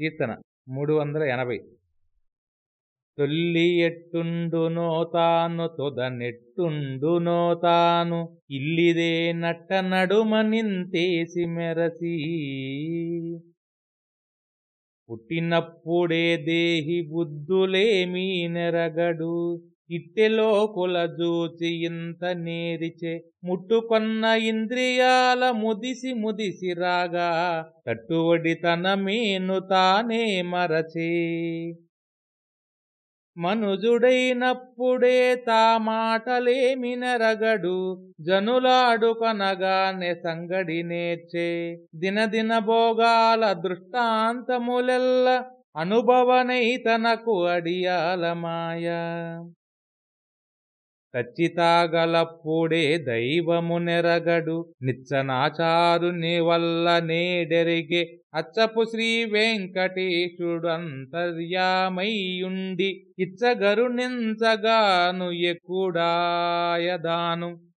కీర్తన మూడు వందల ఎనభై. తొల్లి ఎట్టుండునో తాను తొద తాను ఇల్లిదే నట్ట నడుమ నింతేసి మెరసి. పుట్టినప్పుడే దేహి బుద్ధులేమీ నెరగడు ఇట్టెలో కులజూచి ఇంత నేరిచే ముట్టుకొన్న ఇంద్రియాల ముదిసి ముదిసి రాగా తట్టువడి తన మీను తానే మరచే. మనుజుడైనప్పుడే తా మాటలేమి జనులాడుకనగానే సంగడి నేర్చే. దినదిన భోగాల దృష్టాంతములెల్ల అనుభవనై తనకు అడియాల మాయా. ఖచ్చితాగలప్పుడే దైవము నెరగడు నిచ్చనాచారుని వల్ల నేడెరిగే అచ్చపు శ్రీ వెంకటేశుడంతర్యామయ్యుండి ఇచ్చగరుణించగాను ఎక్కుడాయదాను.